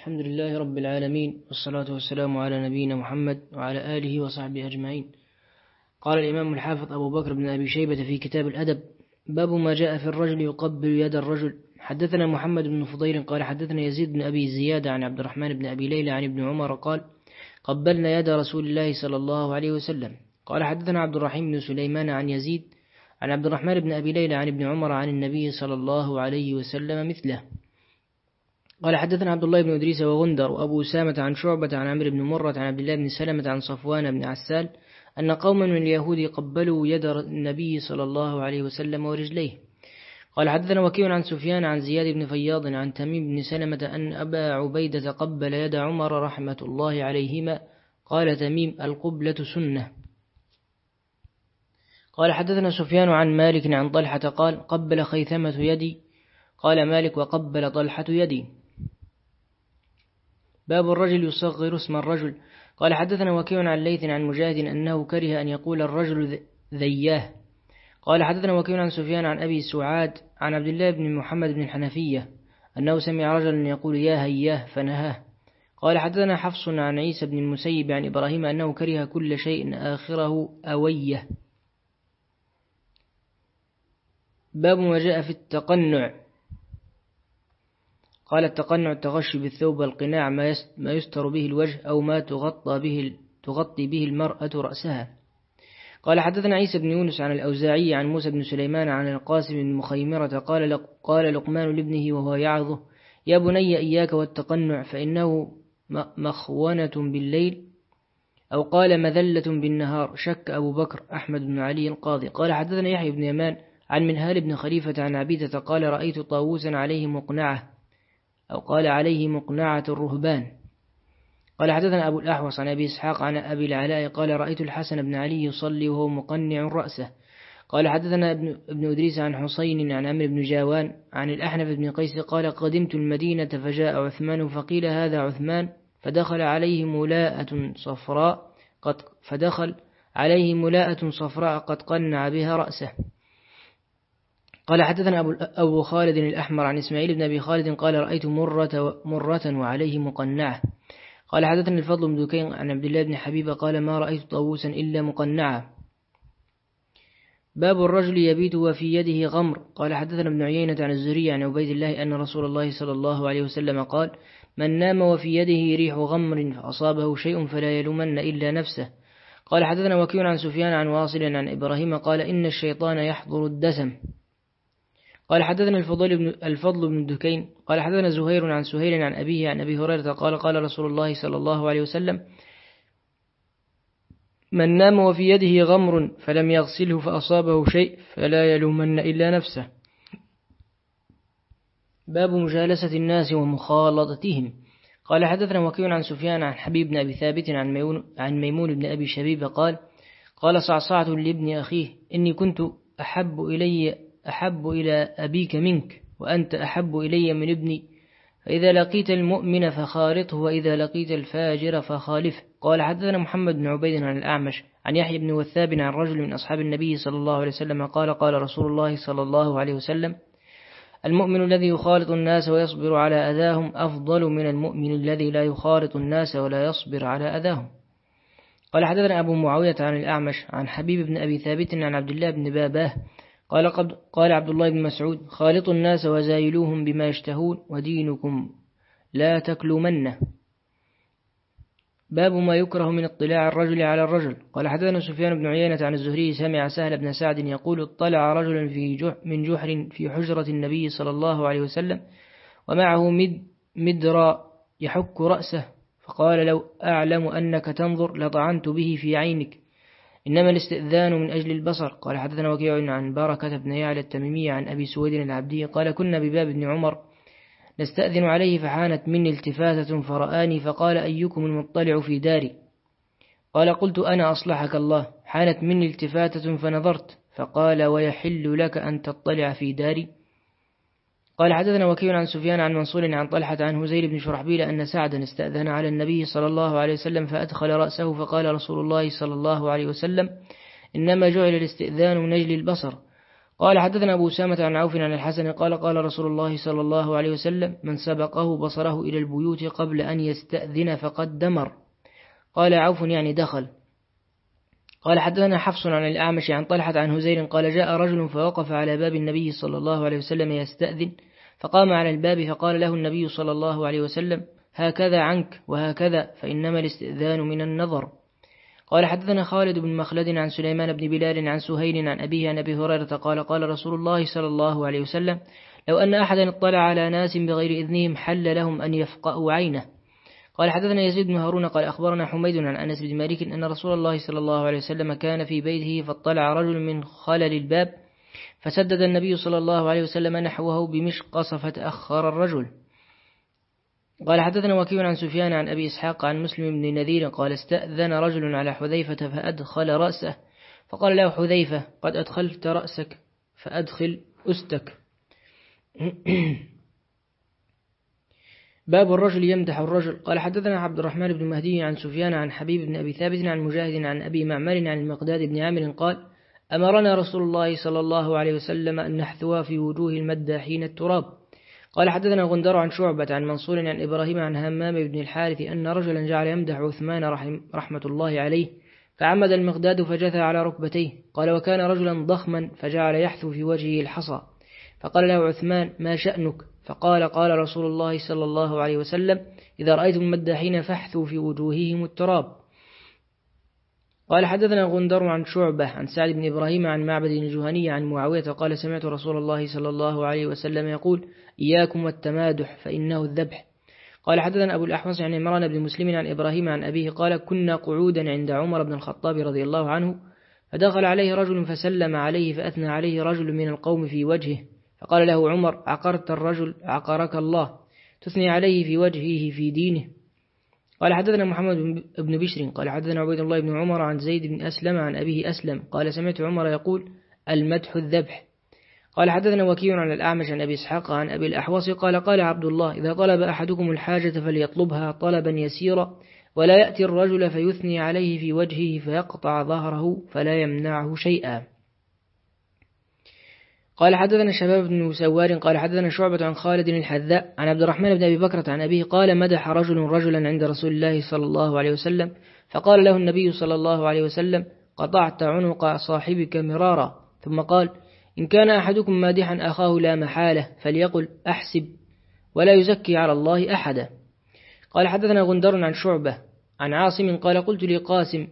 الحمد لله رب العالمين والصلاة والسلام على نبينا محمد وعلى آله وصحبه أجمعين. قال الإمام الحافظ أبو بكر بن أبي شيبة في كتاب الأدب باب ما جاء في الرجل يقبل يد الرجل حدثنا محمد بن فضيل قال حدثنا يزيد بن أبي زيادة عن عبد الرحمن بن أبي ليلى عن ابن عمر قال قبلنا يد رسول الله صلى الله عليه وسلم قال حدثنا عبد الرحيم بن سليمان عن يزيد عن عبد الرحمن بن أبي ليلى عن ابن عمر عن النبي صلى الله عليه وسلم مثله. قال حدثنا عبد الله بن إدريس وغندر وأبو سامة عن شعبة عن عمرو بن مرة عن عبد الله بن سلمة عن صفوان بن عسال أن قوما من اليهود قبلوا يد النبي صلى الله عليه وسلم ورجليه. قال حدثنا وكيع عن سفيان عن زياد بن فياض عن تميم بن سلمة أن أبا عبيدة قبل يد عمر رحمة الله عليهما. قال تميم القبلة سنة. قال حدثنا سفيان عن مالك عن طلحة قال قبل خيثمة يدي. قال مالك وقبل طلحة يدي. باب الرجل يصغر اسم الرجل. قال حدثنا وكيع عن ليث عن مجاهد أنه كره أن يقول الرجل ذياه. قال حدثنا وكيع عن سفيان عن أبي سعاد عن عبد الله بن محمد بن الحنفية أنه سمع رجلا يقول يا هياه فنهاه. قال حدثنا حفص عن عيسى بن المسيب عن إبراهيم أنه كره كل شيء آخره أويه. باب ما جاء في التقنع. قال التقنع التغشي بالثوب والقناع ما يستر به الوجه أو ما تغطى به تغطي به المرأة رأسها. قال حدثنا عيسى بن يونس عن الأوزاعي عن موسى بن سليمان عن القاسم بن مخيمرة قال قال لقمان لابنه وهو يعظه يا بني إياك والتقنع فإنه مخونة بالليل أو قال مذلة بالنهار شك أبو بكر أحمد بن علي القاضي. قال حدثنا يحيى بن يمان عن منهال بن خليفة عن عبيدة قال رأيت طاووسا عليه مقنعة. أو قال عليه مقنعة الرهبان. قال حدثنا أبو الأحوص عن أبي إسحاق عن أبي العلاء قال رأيت الحسن بن علي يصلي وهو مقنع رأسه. قال حدثنا ابن, أدريس عن حسين عن عمرو بن جاوان عن الأحنف بن قيس قال قدمت المدينة فجاء عثمان فقيل هذا عثمان فدخل عليه ملاءة صفراء قد فدخل عليه ملاءة صفراء قد قنع بها رأسه. قال حدثنا أبو, أبو خالد الأحمر عن إسماعيل بن أبي خالد قال رأيت مرة, مرة وعليه مقنعة. قال حدثنا الفضل بن دكين عن عبد الله بن حبيب قال ما رأيت طاووسا إلا مقنعة. باب الرجل يبيت وفي يده غمر. قال حدثنا ابن عيينة عن الزهري عن عبيد الله أن رسول الله صلى الله عليه وسلم قال من نام وفي يده ريح غمر فأصابه شيء فلا يلومن إلا نفسه. قال حدثنا وكيع عن سفيان عن واصل عن إبراهيم قال إن الشيطان يحضر الدسم. قال حدثنا الفضل بن الفضل بن دكين قال حدثنا زهير عن سهيل عن أبيه عن أبي هريرة قال قال رسول الله صلى الله عليه وسلم من نام وفي يده غمر فلم يغسله فأصابه شيء فلا يلومن إلا نفسه. باب مجالسة الناس ومخالطتهم. قال حدثنا وكيع عن سفيان عن حبيب بن أبي ثابت عن ميمون, عن ميمون بن أبي شبيب قال قال صعصعة لابن أخيه إني كنت أحب إلي أحب إلى أبيك منك وأنت أحب إلي من ابني. فإذا لقيت المؤمن فخالطه وإذا لقيت الفاجر فخالفه. قال حدثنا محمد بن عبيد عن الأعمش عن يحيى بن وثاب عن رجل من أصحاب النبي صلى الله عليه وسلم قال قال رسول الله صلى الله عليه وسلم المؤمن الذي يخالط الناس ويصبر على أذاهم أفضل من المؤمن الذي لا يخالط الناس ولا يصبر على أذاهم. قال حدثنا أبو معاوية عن الأعمش عن حبيب بن أبي ثابت عن عبد الله بن باباه قال, قد قال عبد الله بن مسعود خالطوا الناس وزايلوهم بما يشتهون ودينكم لا تكلمنه. باب ما يكره من اطلاع الرجل على الرجل. قال حدثنا سفيان بن عيينة عن الزهري سمع سهل بن سعد يقول اطلع رجل في جح من جحر في حجرة النبي صلى الله عليه وسلم ومعه مد مدرى يحك رأسه فقال لو أعلم أنك تنظر لطعنت به في عينك. إنما الاستئذان من أجل البصر. قال حدثنا وكيع عن بركة بن يعلى التميمية عن أبي سويد العبدي قال كنا بباب ابن عمر نستأذن عليه فحانت مني التفاتة فرآني فقال أيكم المطلع في داري؟ قال قلت أنا أصلحك الله. حانت مني التفاتة فنظرت فقال ويحل لك أن تطلع في داري؟ قال حدثنا وكيل عن سفيان عن منصور عن طلحة عن هزيل بن شرحبيل أن سعدا استأذن على النبي صلى الله عليه وسلم فأدخل رأسه فقال رسول الله صلى الله عليه وسلم إنما جعل الاستئذان من أجل البصر. قال حدثنا أبو سامة عن عوف عن الحسن قال قال رسول الله صلى الله عليه وسلم من سبقه بصره إلى البيوت قبل أن يستأذن فقد دمر. قال عوف يعني دخل. قال حدثنا حفص عن الأعمش عن طلحة عن هزير قال جاء رجل فوقف على باب النبي صلى الله عليه وسلم يستأذن فقام على الباب فقال له النبي صلى الله عليه وسلم هكذا عنك وهكذا فإنما الاستئذان من النظر. قال حدثنا خالد بن مخلد عن سليمان بن بلال عن سهيل عن أبيه عن أبي هريرة قال قال رسول الله صلى الله عليه وسلم لو أن أحدا اطلع على ناس بغير إذنهم حل لهم أن يفقأوا عينه. قال حدثنا يزيد بن هارون قال أخبرنا حميد عن أنس بن مالك أن رسول الله صلى الله عليه وسلم كان في بيته فاطلع رجل من خلل الباب فسدد النبي صلى الله عليه وسلم نحوه بمشقص فتأخر الرجل. قال حدثنا وكيع عن سفيان عن أبي إسحاق عن مسلم بن نذير قال استأذن رجل على حذيفة فأدخل رأسه. فقال له حذيفة قد أدخلت رأسك فأدخل أستك. باب الرجل يمدح الرجل. قال حدثنا عبد الرحمن بن مهدي عن سفيان عن حبيب بن أبي ثابت عن مجاهد عن أبي معمر عن المقداد بن عامر قال أمرنا رسول الله صلى الله عليه وسلم أن نحثوا في وجوه المداحين التراب. قال حدثنا غندر عن شعبة عن منصور عن إبراهيم عن همام بن الحارث أن رجلا جعل يمدح عثمان رحمة الله عليه فعمد المقداد فجثى على ركبتيه. قال وكان رجلا ضخما فجعل يحثو في وجهه الحصى. فقال له عثمان ما شأنك؟ فقال قال رسول الله صلى الله عليه وسلم إذا رأيتم المداحين فاحثوا في وجوههم التراب. قال حدثنا غندر عن شعبة عن سعد بن إبراهيم عن معبد الجهني عن معاوية قال سمعت رسول الله صلى الله عليه وسلم يقول إياكم والتمادح فإنه الذبح. قال حدثنا أبو الأحوص عن عمران بن مسلم عن إبراهيم عن أبيه قال كنا قعودا عند عمر بن الخطاب رضي الله عنه فدخل عليه رجل فسلم عليه فأثنى عليه رجل من القوم في وجهه فقال له عمر عقرت الرجل عقرك الله تثني عليه في وجهه في دينه. قال حدثنا محمد بن بشر قال حدثنا عبيد الله بن عمر عن زيد بن أسلم عن أبيه أسلم قال سمعت عمر يقول المدح الذبح. قال حدثنا وكيع عن الأعمش عن أبي إسحاق عن أبي الأحوص قال قال عبد الله إذا طلب أحدكم الحاجة فليطلبها طلبا يسيرا ولا يأتي الرجل فيثني عليه في وجهه فيقطع ظهره فلا يمنعه شيئا. قال حدثنا شباب بن سوار قال حدثنا شعبة عن خالد الحذاء عن عبد الرحمن بن أبي بكرة عن أبيه قال مدح رجل رجلا عند رسول الله صلى الله عليه وسلم فقال له النبي صلى الله عليه وسلم قطعت عنق صاحبك مرارا ثم قال إن كان أحدكم مادحا أخاه لا محالة فليقل أحسب ولا يزكي على الله أحدا. قال حدثنا غندر عن شعبة عن عاصم قال قلت لقاسم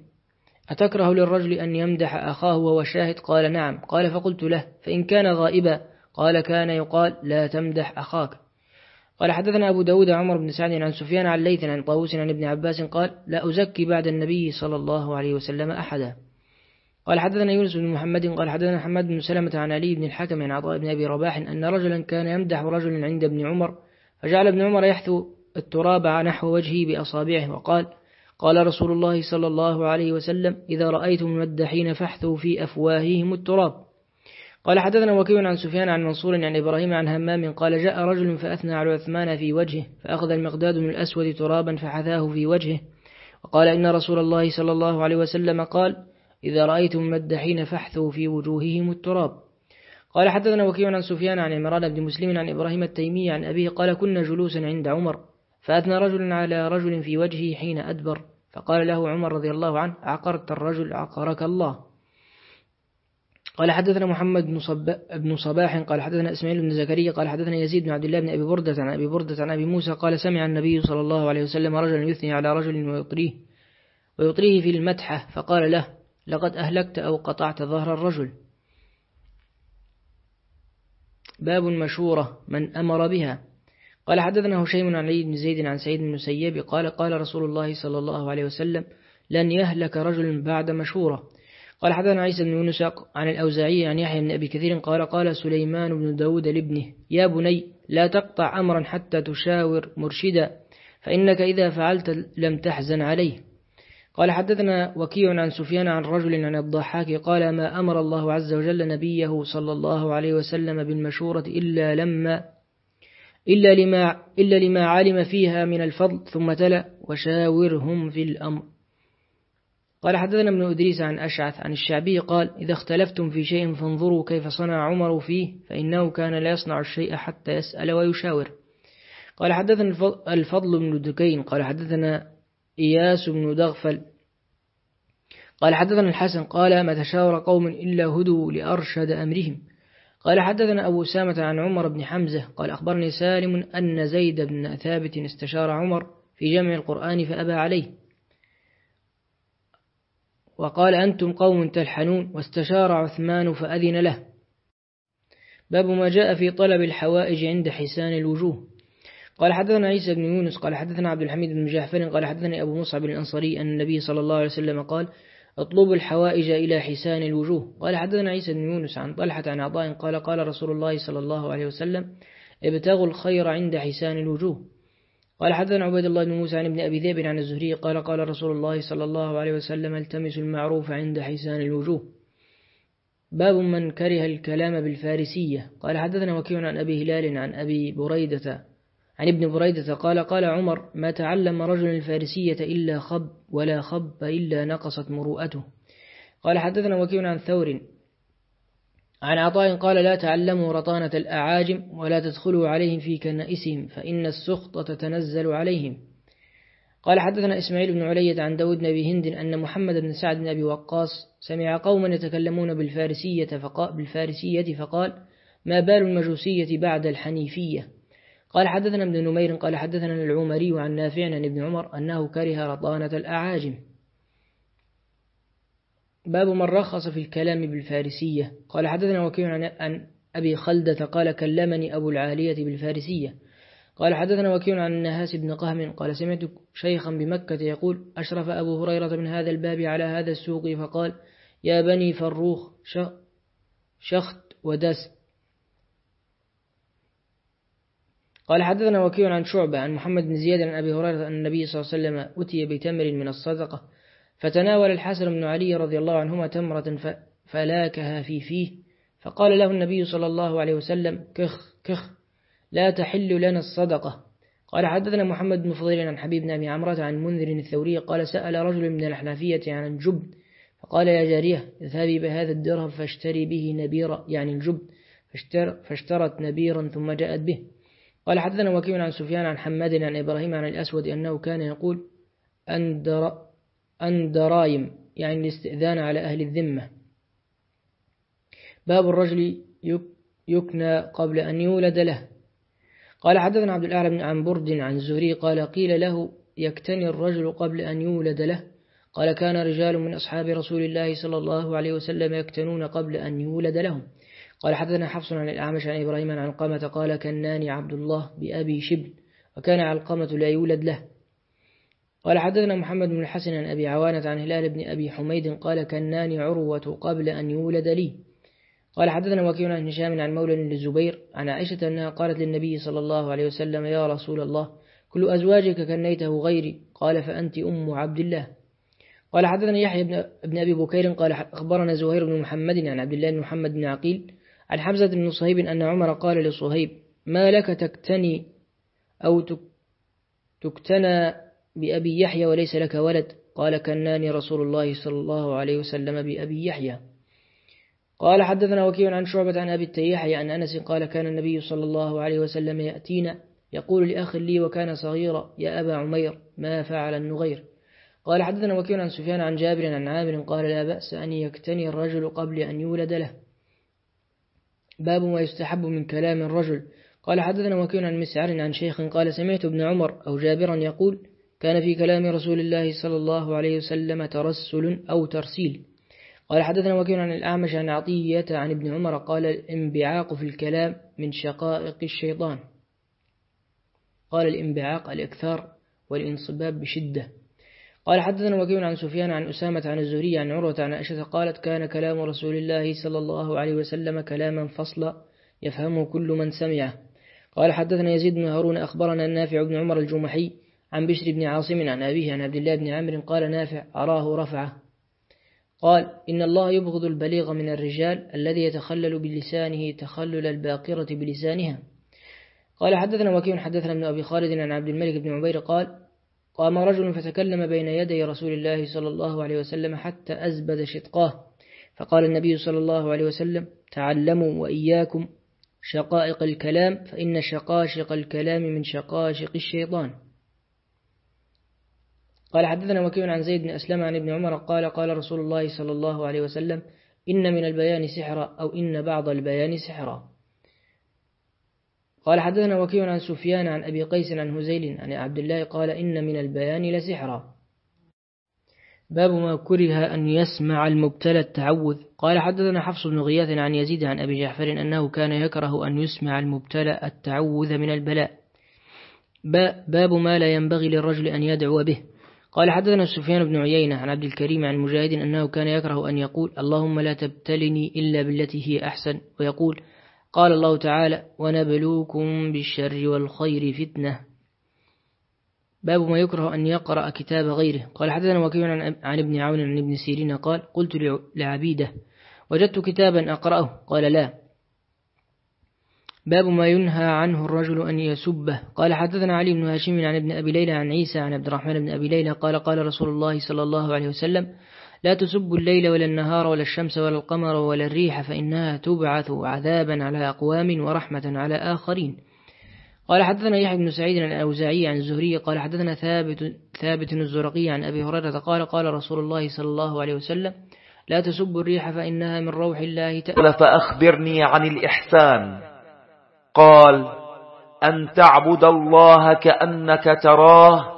أتكره للرجل أن يمدح أخاه وهو شاهد؟ قال نعم. قال فقلت له فإن كان غائبا؟ قال كان يقال لا تمدح أخاك. قال حدثنا أبو داود عمر بن سعد عن سفيان عن ليث عن طاووس عن ابن عباس قال لا أزكي بعد النبي صلى الله عليه وسلم أحدا. قال حدثنا يونس بن محمد قال حدثنا حماد بن سلمة عن علي بن الحكم عن عطاء بن أبي رباح أن رجلا كان يمدح رجلا عند ابن عمر فجعل ابن عمر يحثو التراب نحو وجهه بأصابعه وقال قال رسول الله صلى الله عليه وسلم إذا رأيتم المدحين فاحثوا في أفواههم التراب. قال حدثنا وكيع عن سفيان عن منصور عن إبراهيم عن همام قال جاء رجل فأثنى على عثمان في وجهه فأخذ المقداد من الأسود ترابا فحثاه في وجهه. وقال إن رسول الله صلى الله عليه وسلم قال إذا رأيتم المدحين فاحثوا في وجوههم التراب. قال حدثنا وكيع عن سفيان عن عمران بن مسلم عن إبراهيم التيمي عن أبيه قال كنا جلوسا عند عمر. فأثنى رجل على رجل في وجهه حين أدبر. فقال له عمر رضي الله عنه عقرت الرجل عقرك الله. قال حدثنا محمد بن, صب... بن صباح قال حدثنا إسماعيل بن زكريا قال حدثنا يزيد بن عبد الله بن أبي بردة عن أبي بردة عن أبي موسى قال سمع النبي صلى الله عليه وسلم رجلا يثني على رجل ويطريه ويطريه في المدحة فقال له لقد أهلكت أو قطعت ظهر الرجل. باب مشورة من أمر بها. قال حدثنا هشيم عن علي بن زيد عن سيد بن مسيب قال قال رسول الله صلى الله عليه وسلم لن يهلك رجل بعد مشورة. قال حدثنا عيسى بن يونس عن الأوزاعي عن يحيى بن أبي كثير قال قال سليمان بن داود لابنه يا بني لا تقطع أمرا حتى تشاور مرشدا فإنك إذا فعلت لم تحزن عليه. قال حدثنا وكيع عن سفيان عن رجل عن الضحاك قال ما أمر الله عز وجل نبيه صلى الله عليه وسلم بالمشورة إلا لما إلا لما, إلا لما علم فيها من الفضل ثم تلا وشاورهم في الأمر. قال حدثنا ابن أدريس عن أشعث عن الشعبي قال إذا اختلفتم في شيء فانظروا كيف صنع عمر فيه فإنه كان لا يصنع الشيء حتى يسأل ويشاور. قال حدثنا الفضل بن دكين قال حدثنا إياس بن دغفل قال حدثنا الحسن قال ما تشاور قوم إلا هدوا لأرشد أمرهم. قال حدثنا أبو سامة عن عمر بن حمزة قال أخبرني سالم أن زيد بن ثابت استشار عمر في جمع القرآن فأبى عليه. وقال أنتم قوم تلحنون واستشار عثمان فأذن له. باب ما جاء في طلب الحوائج عند حسان الوجوه. قال حدثنا عيسى بن يونس قال حدثنا عبد الحميد بن جعفر قال حدثني أبو مصعب الأنصاري أن النبي صلى الله عليه وسلم قال اطلبوا الحوائج إلى حسان الوجوه. قال حدثنا عيسى بن يونس عن طلحة عن عطاء قال قال رسول الله صلى الله عليه وسلم ابتغوا الخير عند حسان الوجوه. قال حدثنا عبيد الله بن موسى عن ابن أبي ذئب عن الزهري قال قال رسول الله صلى الله عليه وسلم التمسوا المعروف عند حسان الوجوه. باب من كره الكلام بالفارسية. قال حدثنا وكيع عن أبي هلال عن أبي بريدة عن ابن بريدة قال قال عمر ما تعلم رجل الفارسية إلا خب ولا خب إلا نقصت مروءته. قال حدثنا وكيع عن ثور عن عطاء قال لا تعلموا رطانة الأعاجم ولا تدخلوا عليهم في كنائسهم فإن السخط تتنزل عليهم. قال حدثنا إسماعيل بن علية عن داود بن هند أن محمد بن سعد بن أبي وقاص سمع قوما يتكلمون بالفارسية فقال, بالفارسية فقال ما بال المجوسية بعد الحنيفية؟ قال حدثنا ابن نمير قال حدثنا العمري عن نافع عن ابن عمر أنه كره رطانة الأعاجم. باب من رخص في الكلام بالفارسية. قال حدثنا وكيع عن أبي خلدة قال كلمني أبو العالية بالفارسية. قال حدثنا وكيع عن النهاس بن قهم قال سمعت شيخا بمكة يقول أشرف أبو هريرة من هذا الباب على هذا السوق فقال يا بني فروخ شخت ودست. قال حدثنا وكيع عن شعبة عن محمد بن زياد عن أبي هريرة أن النبي صلى الله عليه وسلم أتي بتمر من الصدقة. فتناول الحسن بن علي رضي الله عنهما تمرة فلاكها في فيه. فقال له النبي صلى الله عليه وسلم كخ كخ لا تحل لنا الصدقة. قال حدثنا محمد بن فضيل عن حبيب بن أبي عمرة عن منذر الثوري قال سأل رجل من الحنفية عن الجب. فقال يا جارية اذهبي بهذا الدرهم فاشتري به نبيرا يعني الجب فاشتر فاشترت نبيرا ثم جاءت به. قال حدثنا وكيع عن سفيان عن حماد عن إبراهيم عن الأسود أنه كان يقول أندر أندرايم يعني الاستئذان على أهل الذمة. باب الرجل يكنى قبل أن يولد له. قال حدثنا عبد الأعلى بن عن برد عن زهري قال قيل له يكتني الرجل قبل أن يولد له. قال كان رجال من أصحاب رسول الله صلى الله عليه وسلم يكتنون قبل أن يولد لهم. قال حدثنا حفص عن الأعمش عن إبراهيم عن علقمة قال كناني عبد الله بأبي شبل وكان علقمة لا يولد له. قال حدثنا محمد بن الحسن عن أبي عوانة عن هلال بن أبي حميد قال كناني عروة قبل أن يولد لي. قال حدثنا وكيع عن هشام عن مولى للزبير عن عائشة أنها قالت للنبي صلى الله عليه وسلم يا رسول الله كل أزواجك كنيته غيري. قال فأنت أم عبد الله. قال حدثنا يحيى بن أبي بكير قال أخبرنا زهير بن محمد عن عبد الله بن محمد بن عقيل عن حمزة بن صهيب أن عمر قال لصهيب ما لك تكتني أو تكتنى بأبي يحيى وليس لك ولد؟ قال كناني رسول الله صلى الله عليه وسلم بأبي يحيى. قال حدثنا وكيع عن شعبة عن أبي التيحي عن أنس قال كان النبي صلى الله عليه وسلم يأتينا يقول لأخ لي وكان صغيرا يا أبا عمير ما فعل النغير؟ قال حدثنا وكيع عن سفيان عن جابر عن عامر قال لا بأس أن يكتني الرجل قبل أن يولد له. باب ما يستحب من كلام الرجل. قال حدثنا وكيع عن مسعر عن شيخ قال سمعت ابن عمر أو جابرا يقول كان في كلام رسول الله صلى الله عليه وسلم ترسل أو ترسيل. قال حدثنا وكيل عن الأعمش عن عطية عن ابن عمر قال الانبعاق في الكلام من شقائق الشيطان. قال الانبعاق الإكثار والانصباب بشدة. قال حدثنا وكيل عن سفيان عن أسامة عن الزهري عن عروة عن أشة قالت كان كلام رسول الله صلى الله عليه وسلم كلاما فصلا يفهمه كل من سمعه. قال حدثنا يزيد بن هارون أخبرنا النافع بن عمر الجمحي عن بشر بن عاصم عن أبيه عن عبد الله بن عمرو قال نافع أراه رفعه. قال إن الله يبغض البليغ من الرجال الذي يتخلل بلسانه تخلل الباقرة بلسانها. قال حدثنا وكيع حدثنا ابن أبي خالد عن عبد الملك بن عبير قال قام رجل فتكلم بين يدي رسول الله صلى الله عليه وسلم حتى أزبد شدقاه فقال النبي صلى الله عليه وسلم تعلموا وإياكم شقائق الكلام فإن شقاشق الكلام من شقاشق الشيطان. قال حدثنا وكيع عن زيد بن أسلم عن ابن عمر قال قال رسول الله صلى الله عليه وسلم إن من البيان سحرا أو إن بعض البيان سحرا. قال حدثنا وكيع عن سفيان عن أبي قيس عن هزيل عن عبد الله قال إن من البيان لسحرا. باب ما كره أن يسمع المبتلى التعوذ. قال حدثنا حفص بن غياث عن يزيد عن أبي جعفر أنه كان يكره أن يسمع المبتلى التعوذ من البلاء. باب ما لا ينبغي للرجل أن يدعو به. قال حدثنا سفيان بن عيينة عن عبد الكريم عن مجاهد أنه كان يكره أن يقول اللهم لا تبتلني إلا بالتي هي أحسن. ويقول قال الله تعالى ونبلوكم بالشر والخير فتنة. باب ما يكره أن يقرأ كتاب غيره. قال حدثنا وكيع عن ابن عون عن ابن سيرين قال قلت لعبيده وجدت كتابا أقرأه. قال لا. باب ما ينهى عنه الرجل أن يسبه. قال حدثنا علي بن هاشم عن ابن أبي ليلى عن عيسى عن عبد الرحمن بن أبي ليلى قال قال رسول الله صلى الله عليه وسلم لا تسبوا الليل ولا النهار ولا الشمس ولا القمر ولا الريح فإنها تبعث عذابا على أقوام ورحمة على آخرين. قال حدثنا يحيى بن سعيد الأوزاعي عن الزهري قال حدثنا ثابت ثابت الزرقي عن أبي هريرة قال قال رسول الله صلى الله عليه وسلم لا تسبوا الريح فإنها من روح الله تعالى فأخبرني عن الإحسان. قال أن تعبد الله كأنك تراه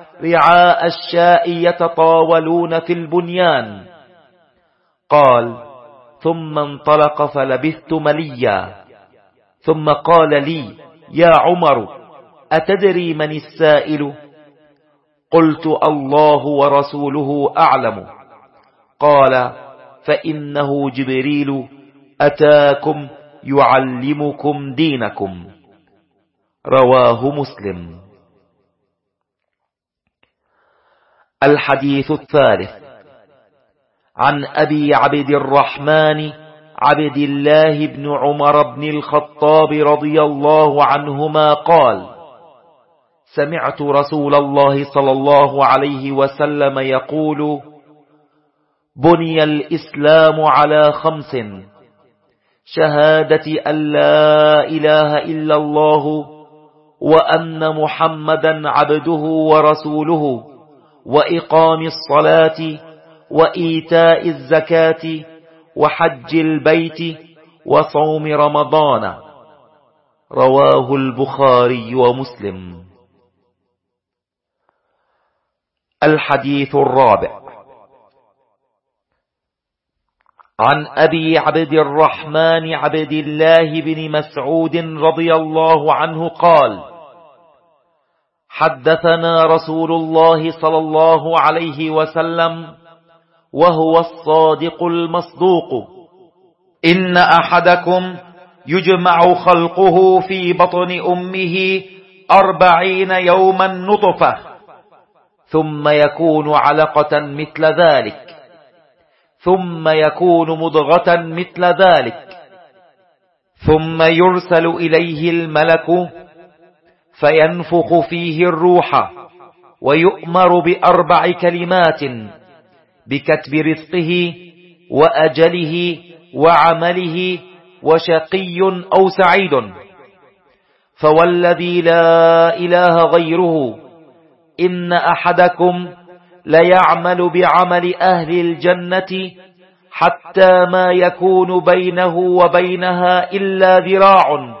رعاء الشاء يتطاولون في البنيان. قال ثم انطلق فلبثت مليا. ثم قال لي يا عمر أتدري من السائل؟ قلت الله ورسوله أعلم. قال فإنه جبريل أتاكم يعلمكم دينكم. رواه مسلم. الحديث الثالث. عن أبي عبد الرحمن عبد الله بن عمر بن الخطاب رضي الله عنهما قال سمعت رسول الله صلى الله عليه وسلم يقول بني الإسلام على خمس شهادة أن لا إله إلا الله وأن محمدا عبده ورسوله. وإقام الصلاة وإيتاء الزكاة وحج البيت وصوم رمضان. رواه البخاري ومسلم. الحديث الرابع. عن أبي عبد الرحمن عبد الله بن مسعود رضي الله عنه قال حدثنا رسول الله صلى الله عليه وسلم وهو الصادق المصدوق. إن أحدكم يجمع خلقه في بطن أمه أربعين يوما نطفة ثم يكون علقة مثل ذلك ثم يكون مضغة مثل ذلك ثم يرسل إليه الملك فينفخ فيه الروح ويؤمر بأربع كلمات بكتب رزقه وأجله وعمله وشقي أو سعيد. فوالذي لا إله غيره إن أحدكم ليعمل بعمل أهل الجنة حتى ما يكون بينه وبينها إلا ذراع.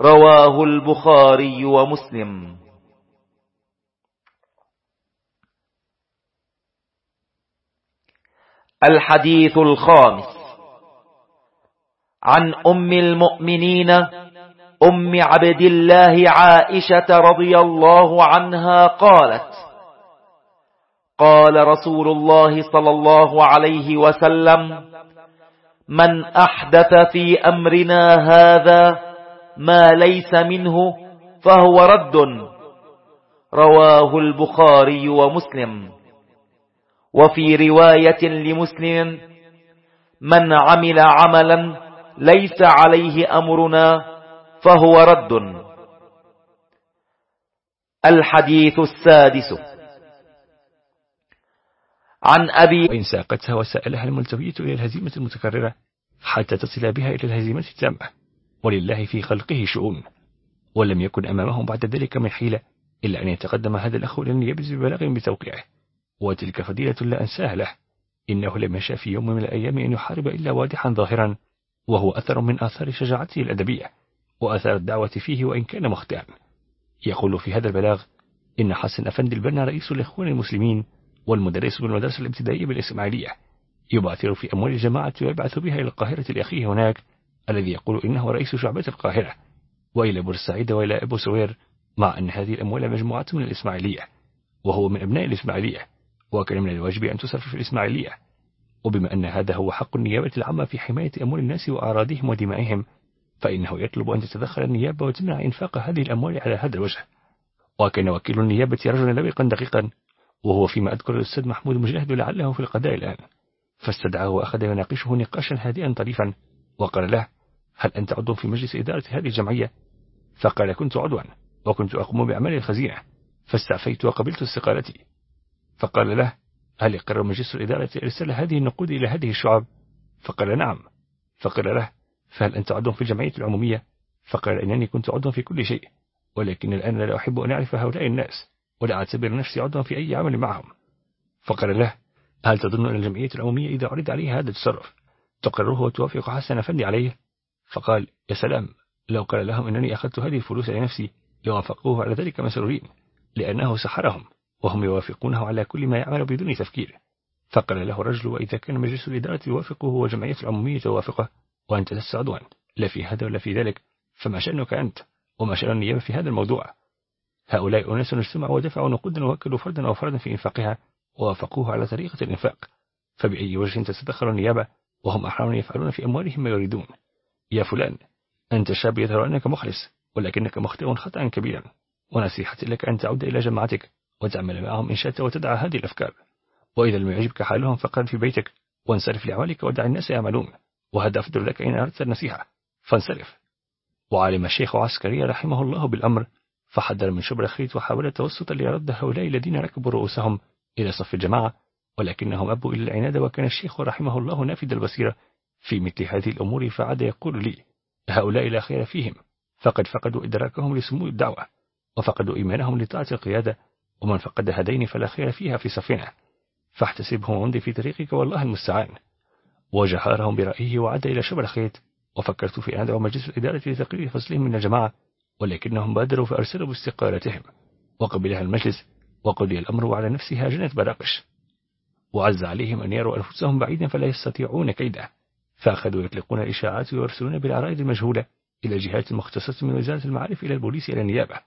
رواه البخاري ومسلم. الحديث الخامس. عن أم المؤمنين أم عبد الله عائشة رضي الله عنها قالت قال رسول الله صلى الله عليه وسلم من أحدث في أمرنا هذا ما ليس منه فهو رد. رواه البخاري ومسلم. وفي رواية لمسلم من عمل عملا ليس عليه أمرنا فهو رد. الحديث السادس. عن أبي وإن ساقتها وسألها الملتوية إلى الهزيمة المتكررة حتى تصل بها إلى الهزيمة التامة. ولله في خلقه شؤون. ولم يكن أمامهم بعد ذلك من حيلة إلا أن يتقدم هذا الأخ إلى النيابة ببلاغ بتوقيعه. وتلك فضيلة لا أنساها له. إنه لم يشاء في يوم من الأيام أن يحارب إلا واضحا ظاهرا وهو أثر من آثار شجاعته الأدبية وأثر الدعوة فيه وإن كان مخطئا يقول في هذا البلاغ إن حسن أفندي البنا رئيس الإخوان المسلمين والمدرس بالمدرسة الابتدائية بالإسماعيلية. يبعثر في أموال الجماعة ويبعث بها إلى القاهرة لأخيه هناك الذي يقول إنه رئيس شعبة القاهرة. وإلى بورسعيد وإلى أبو سوير مع أن هذه الأموال مجموعة من الإسماعيلية وهو من أبناء الإسماعيلية وكان من الواجب أن تصرف في الإسماعيلية. وبما أن هذا هو حق النيابة العامة في حماية أموال الناس وأعراضهم ودمائهم فإنه يطلب أن تتدخل النيابة وتمنع إنفاق هذه الأموال على هذا الوجه. وكان وكيل النيابة رجلا لبقا دقيقا وهو فيما أذكر الأستاذ محمود مجاهد لعله في القضاء الآن. فاستدعاه وأخذ يناقشه نقاشا هادئا طريفا وقال له هل أنت عضو في مجلس إدارة هذه الجمعية؟ فقال كنت عضوا وكنت أقوم بأعمال الخزينة فاستعفيت وقبلت استقالتي. فقال له هل يقرر مجلس الإدارة إرسال هذه النقود إلى هذه الشعب؟ فقال نعم. فقال له فهل أنت عضو في الجمعية العمومية؟ فقال إنني كنت عضوا في كل شيء ولكن الآن لا أحب أن أعرف هؤلاء الناس ولا أعتبر نفسي عضوا في أي عمل معهم. فقال له هل تظن أن الجمعية العمومية إذا عرض عليها هذا التصرف تقرره وتوافق حسن فندي عليه؟ فقال يا سلام لو قال لهم أنني أخذت هذه الفلوس لنفسي لوافقوه على ذلك مسرورين لأنه سحرهم وهم يوافقونه على كل ما يعمل بدون تفكير. فقال له الرجل وإذا كان مجلس الإدارة يوافقه والجمعية العمومية توافقه وأنت لست عضوا لا في هذا ولا في ذلك فما شأنك أنت وما شأن النيابة في هذا الموضوع. هؤلاء أناس اجتمعوا ودفعوا نقودا ووكلوا فردا أو فردا في إنفاقها ووافقوه على طريقة الإنفاق. فبأي وجه تتدخل النيابة وهم أحرار يفعلون في أموالهم ما يريدون. فلان أنت شاب يظهر أنك مخلص ولكنك مخطئ خطأ كبيرا ونصيحتي لك أن تعود إلى جماعتك وتعمل معهم إن شئت وتدعى هذه الأفكار. وإذا لم يعجبك حالهم فقد في بيتك وانصرف لعملك ودع الناس يعملون وهذا أفضل لك إن أردت النصيحة. فانصرف. وعلم الشيخ عسكري رحمه الله بالأمر فحذر من شبر الخيط وحاول التوسط ليرد هؤلاء الذين ركبوا رؤوسهم إلى صف الجماعة ولكنهم أبوا إلى العناد وكان الشيخ رحمه الله نافذ البصيرة في مثل هذه الأمور فعاد يقول لي هؤلاء لا خير فيهم فقد فقدوا إدراكهم لسمو الدعوة وفقدوا إيمانهم لطاعة القيادة ومن فقد هدين فلا خير فيها في صفنا فاحتسبهم عندي في طريقك والله المستعان. وجهارهم برأيه وعاد إلى شبر الخيط وفكرت في أن أدعو مجلس الإدارة لتقرير فصلهم من الجماعة ولكنهم بادروا فأرسلوا باستقالتهم وقبلها المجلس وقضي الأمر على نفسها جنة براقش وعز عليهم أن يروا أنفسهم بعيدا فلا يستطيعون كيده. فأخذوا يطلقون الإشاعات ويرسلون بالعرائض المجهولة إلى الجهات المختصة من وزارة المعارف إلى البوليس إلى النيابة.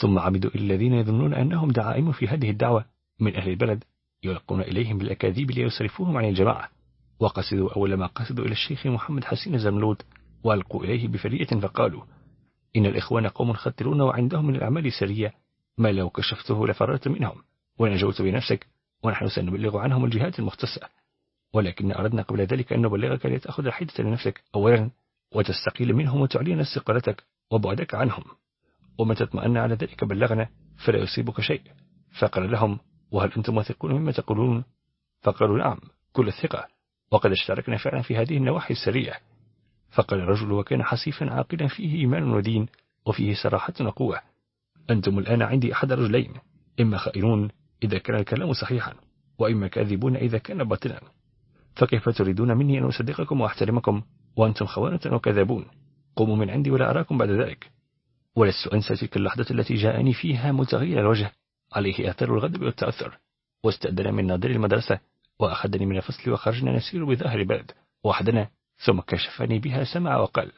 ثم عمدوا إلى الذين يظنون أنهم دعائم في هذه الدعوة من أهل البلد يلقون إليهم بالأكاذيب ليصرفوهم عن الجماعة. وقصدوا أول ما قصدوا إلى الشيخ محمد حسين الزملود وألقوا إليه بفرية فقالوا إن الإخوان قوم خطرون وعندهم من الأعمال السرية ما لو كشفته لفررت منهم ونجوت بنفسك ونحن سنبلغ عنهم الجهات المختصة. ولكن أردنا قبل ذلك أن نبلغك لتأخذ الحيدة لنفسك. أولا وتستقيل منهم وتعلن استقالتك وبعدك عنهم. ومتى اطمأن على ذلك بلغنا فلا يصيبك شيء. فقال لهم وهل أنتم واثقون مما تقولون؟ فقالوا نعم كل الثقة وقد اشتركنا فعلا في هذه النواحي السرية فقال الرجل وكان حسيفا عاقلا فيه إيمان ودين وفيه صراحة وقوة. أنتم الآن عندي أحد رجلين إما خائرون إذا كان الكلام صحيحا وإما كاذبون إذا كان باطلا. فكيف تريدون مني أن أصدقكم وأحترمكم وأنتم خوانة وكذابون؟ قوموا من عندي ولا أراكم بعد ذلك. ولست أنسى تلك اللحظة التي جاءني فيها متغير الوجه. عليه أثر الغضب والتأثر. واستأذن من ناظر المدرسة وأخذني من الفصل وخرجنا نسير بظهر البلد وحدنا ثم كشفني بها سمع وقال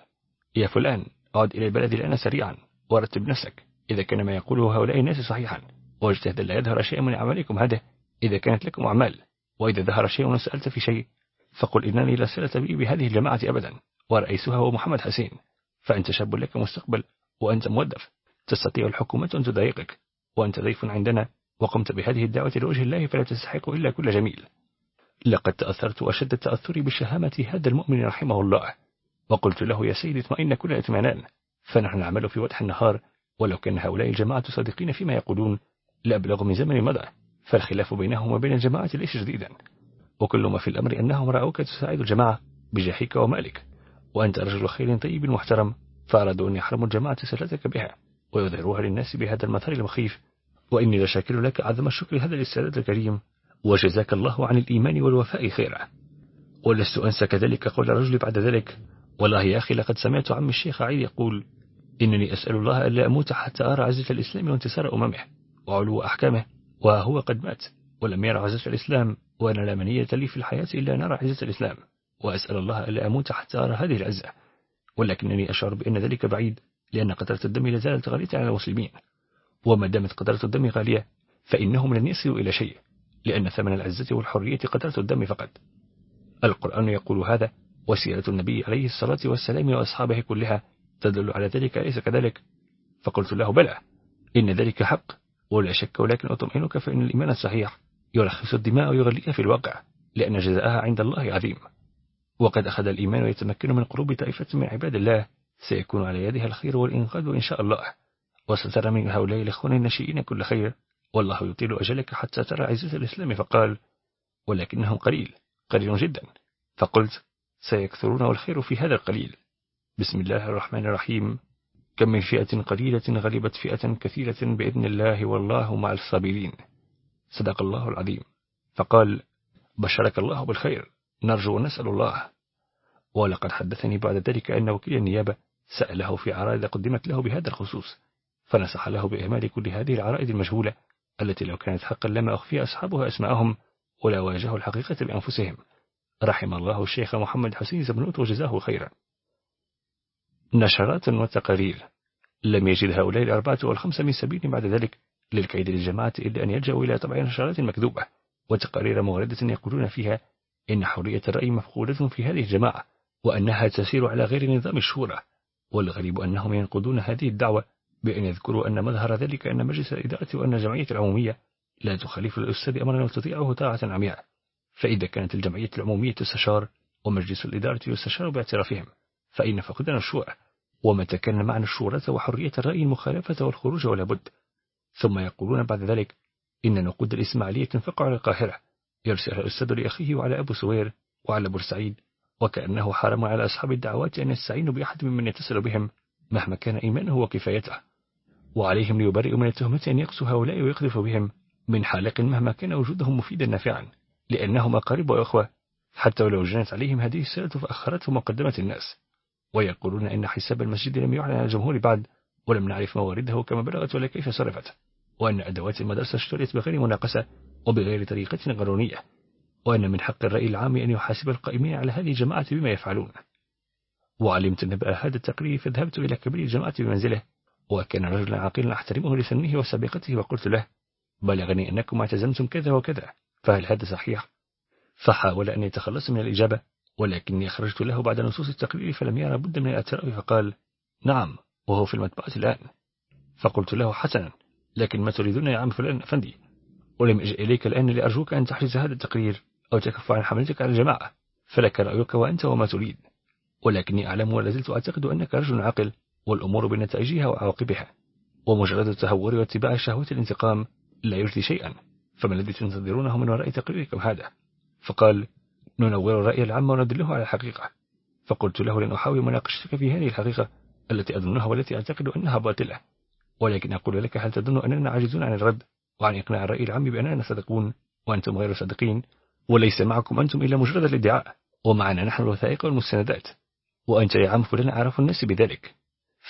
يا فلان عد إلى البلد الآن سريعا ورتب نفسك. إذا كان ما يقوله هؤلاء الناس صحيحا. واجتهد لا يظهر شيء من أعمالكم هذا. إذا كانت لكم أعمال وإذا ظهر شيء وسألت في شيء فقل إنني لا صلة بي بهذه الجماعة أبدا ورئيسها هو محمد حسين. فأنت شاب لك مستقبل وأنت مودف. تستطيع الحكومة أن تضايقك وأنت ضيف عندنا وقمت بهذه الدعوة لوجه الله فلا تستحق إلا كل جميل. لقد تأثرت أشد التأثر بشهامة هذا المؤمن رحمه الله وقلت له يا سيدي اطمئن كل اطمئنان. فنحن نعمل في وضح النهار ولو كان هؤلاء الجماعة صادقين فيما يقولون لأبلغ من زمن مضى. فالخلاف بينهم وبين الجماعة ليس جديدا. وكل ما في الأمر أنهم رأوك تساعد الجماعة بجاحك ومألك. وأنت رجل خير طيب محترم. فأرادوا أن يحرموا الجماعة سلتك بها ويظهروها للناس بهذا المثال المخيف. وإني لشاكر لك عظم الشكر هذا الاستعداد الكريم. وجزاك الله عن الإيمان والوفاء خيرا. ولست أنسى كذلك قول الرجل بعد ذلك. والله يا أخي لقد سمعت عم الشيخ عيد يقول إنني أسأل الله ألا أموت حتى أرى عزة الإسلام وانتصار أممه وعلو أحكامه. وهو قد مات ولم يرى عزة الإسلام وأنا لا منية لي في الحياة إلا أن أرى عزة الإسلام وأسأل الله ألا أموت حتى أرى هذه العزة. ولكنني أشعر بأن ذلك بعيد لأن قطرة الدم لا زالت غالية على المسلمين. وما دامت قطرة الدم غالية فإنهم لن يصلوا إلى شيء لأن ثمن العزة والحرية قطرة الدم فقط. القرآن يقول هذا وسيرة النبي عليه الصلاة والسلام وأصحابه كلها تدل على ذلك أليس كذلك؟ فقلت له بلى إن ذلك حق. ولا شك ولكن أطمئنك فإن الإيمان الصحيح يرخص الدماء ويغليها في الواقع لأن جزاءها عند الله عظيم. وقد أخذ الإيمان يتمكن من قلوب طائفة من عباد الله. سيكون على يدها الخير والإنقاذ إن شاء الله. وسترى من هؤلاء الإخوان الناشئين كل خير. والله يطيل أجلك حتى ترى عزة الإسلام فقال ولكنهم قليل قليل جدا. فقلت سيكثرون والخير في هذا القليل. بسم الله الرحمن الرحيم. كم من فئة قليلة غلبت فئة كثيرة بإذن الله والله مع الصابرين. صدق الله العظيم. فقال بشرك الله بالخير. نرجو ونسأل الله. ولقد حدثني بعد ذلك أن وكيل النيابة سأله في عرائض قدمت له بهذا الخصوص فنصح له بإهمال كل هذه العرائض المجهولة التي لو كانت حقا لما أخفي أصحابها أسماءهم ولا واجهوا الحقيقة بأنفسهم. رحم الله الشيخ محمد حسين زبنوت وجزاه خيرا. نشرات وتقارير. لم يجد هؤلاء الأربعة والخمسة من سبيل بعد ذلك للكيد للجماعة إلا أن يلجأوا إلى طبع نشرات مكذوبة وتقارير موردة يقولون فيها إن حرية الرأي مفقودة في هذه الجماعة وأنها تسير على غير نظام الشورى والغريب أنهم ينقضون هذه الدعوة بأن يذكروا أن مظهر ذلك أن مجلس الإدارة وأن الجمعية العمومية لا تخالف الأستاذ أمرا وتطيعه طاعة عمياء. فإذا كانت الجمعية العمومية تستشار ومجلس الإدارة يستشار باعترافهم. فإن فقدنا الشورى ومتى كان معنى الشورى وحرية الرأي المخالفة والخروج ولا بد. ثم يقولون بعد ذلك إن نقود الإسماعيلية تنفق على القاهرة. يرسل الأستاذ لأخيه وعلى أبو سوير وعلى بورسعيد وكأنه حرم على أصحاب الدعوات أن يستعينوا بأحد ممن يتصل بهم مهما كان إيمانه وكفايته. وعليهم ليبرئوا من التهمة أن يقسوا هؤلاء ويقذفوا بهم من حالق مهما كان وجودهم مفيدا نافعا لأنهم أقارب وأخوة. حتى ولو جنت عليهم هذه السنة فأخرتهم مقدمة الناس. ويقولون إن حساب المسجد لم يعلن على الجمهور بعد ولم نعرف موارده كما بلغت ولا كيف صرفت. وأن أدوات المدرسة اشتريت بغير مناقصة وبغير طريقة قانونية. وأن من حق الرأي العام أن يحاسب القائمين على هذه الجماعة بما يفعلون. وعلمت نبأ هذا التقرير فذهبت إلى كبير الجماعة بمنزله. وكان رجلا عاقلا أحترمه لسنه وسابقته وقلت له بلغني أنكم اعتزمتم كذا وكذا فهل هذا صحيح؟ فحاول أن يتخلص من الإجابة. ولكني أخرجت له بعد نصوص التقرير فلم يرى بد من الاعتراف فقال نعم وهو في المطبعة الآن. فقلت له حسنا لكن ما تريدون يا عم فلان أفندي؟ ولم أجئ إليك الآن لأرجوك أن تحرز هذا التقرير أو تكف عن حملتك على الجماعة فلك رأيك وأنت وما تريد. ولكني أعلم ولا زلت أعتقد أنك رجل عاقل والأمور بنتائجها وعواقبها ومجرد التهور واتباع شهوة الانتقام لا يجدي شيئا فما الذي تنتظرونه من وراء تقريركم هذا فقال ننور الرأي العام وندله على الحقيقة. فقلت له لن أحاول مناقشتك في هذه الحقيقة التي أظنها والتي أعتقد أنها باطلة. ولكن أقول لك هل تظن أننا عاجزون عن الرد وعن إقناع الرأي العام بأننا صادقون وأنتم غير صادقين؟ وليس معكم أنتم إلا مجرد الادعاء ومعنا نحن الوثائق والمستندات. وأنت يا عم فلان أعرف الناس بذلك.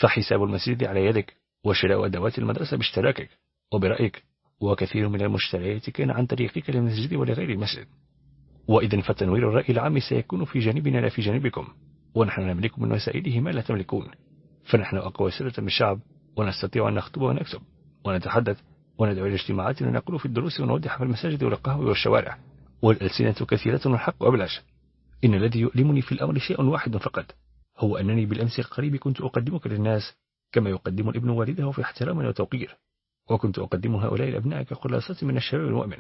فحساب المسجد على يدك وشراء أدوات المدرسة باشتراكك. وبرأيك وكثير من المشتريات كان عن طريقك للمسجد ولغير المسجد. وإذا فتنوير الرأي العام سيكون في جانبنا لا في جانبكم. ونحن نملك من وسائله ما لا تملكون. فنحن أقوى سلة بالشعب ونستطيع أن نخطب ونكتب ونتحدث وندعو إلى اجتماعات ونقول في الدروس ونوضح في المساجد والقهوة والشوارع. والألسنة كثيرة والحق أبلج إن الذي يؤلمني في الأمر شيء واحد فقط هو أنني بالأمس القريب كنت أقدمك للناس كما يقدم الابن والده في احترام وتوقير. وكنت أقدم هؤلاء الأبناء كخلاصة من الشباب المؤمن.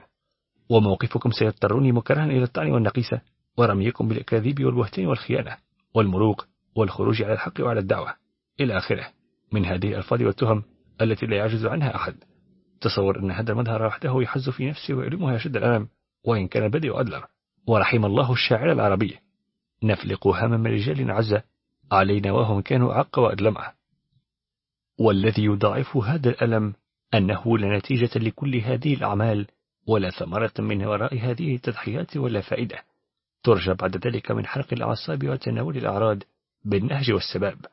وموقفكم سيضطرني مكرها إلى الطعن والنقيسة ورميكم بالأكاذيب والبهتان والخيانة والمروق والخروج على الحق وعلى الدعوة. إلى آخره. من هذه الألفاظ والتهم التي لا يعجز عنها أحد. تصور أن هذا المظهر وحده يحز في نفسي ويؤلمها شد الألم وإن كان البدء أدلر ورحم الله الشاعر العربي. نفلق همم رجال عزة علينا وهم كانوا أعق وأدلمع والذي يضاعف هذا الألم أنه لا نتيجة لكل هذه الأعمال ولا ثمرة من وراء هذه التضحيات ولا فائدة. ترجى بعد ذلك من حرق الأعصاب وتناول الأعراض بالنهج والسباب.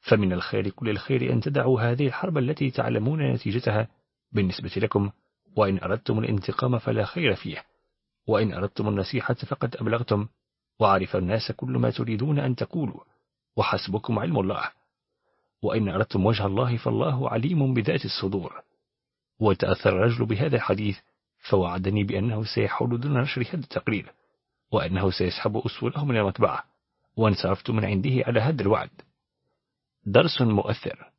فمن الخير كل الخير أن تدعوا هذه الحرب التي تعلمون نتيجتها. بالنسبة لكم وإن أردتم الانتقام فلا خير فيه. وإن أردتم النصيحة فقد أبلغتم. وعرف الناس كل ما تريدون أن تقولوا. وحسبكم علم الله. وإن أردتم وجه الله فالله عليم بذات الصدور. وتأثر الرجل بهذا الحديث. فوعدني بأنه سيحول دون نشر هذا التقرير وأنه سيسحب أصوله من المطبعة وانصرفت من عنده على هذا الوعد. درس مؤثر.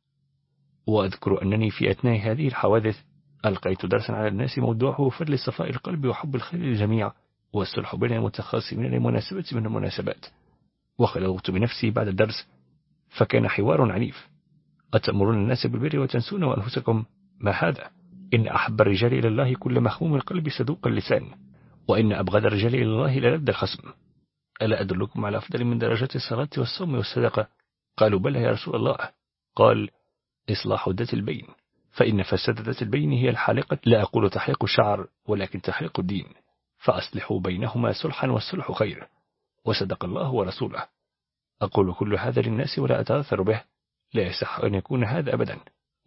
وأذكر أنني في أثناء هذه الحوادث ألقيت درسا على الناس موضوعه فضل صفاء القلب وحب الخير للجميع والصلح بين المتخاصمين لمناسبة من المناسبات. وخلوت بنفسي بعد الدرس فكان حوار عنيف. أتأمرون الناس بالبر وتنسون أنفسكم؟ ما هذا؟ إن أحب الرجال إلى الله كل مخموم القلب صدوق اللسان وإن أبغض الرجال إلى الله للد الخصم. ألا أدلكم على أفضل من درجات الصلاة والصوم والصدقة؟ قالوا بلى يا رسول الله. قال إصلاح ذات البين فإن فساد ذات البين هي الحالقة. لا أقول تحليق الشعر ولكن تحليق الدين. فأصلحوا بينهما صلحا والصلح خير. وصدق الله ورسوله. أقول كل هذا للناس ولا أتأثر به. لا يصح أن يكون هذا أبدا.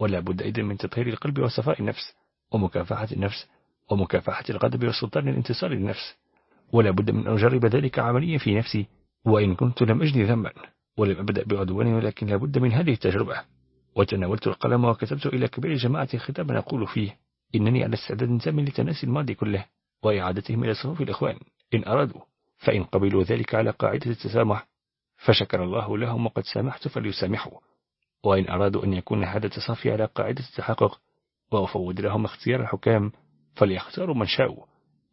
ولا بد أيضا من تطهير القلب وصفاء النفس ومكافحة النفس ومكافحة الغضب والسلطان الانتصار للنفس. ولا بد من أن أجرب ذلك عمليا في نفسي. وإن كنت لم أجني ذنبا ولم أبدأ بعدوان ولكن لا بد من هذه التجربة. وتناولت القلم وكتبت إلى كبير جماعة خطابا أقول فيه إنني على استعداد تام لتناسي الماضي كله وإعادتهم إلى صفوف الإخوان. إن أرادوا فإن قبلوا ذلك على قاعدة التسامح. فشكر الله لهم وقد سامحت فليسامحوا. وإن أرادوا أن يكون هذا التصافي على قاعدة التحقق وأفوض لهم اختيار الحكام فليختاروا من شاءوا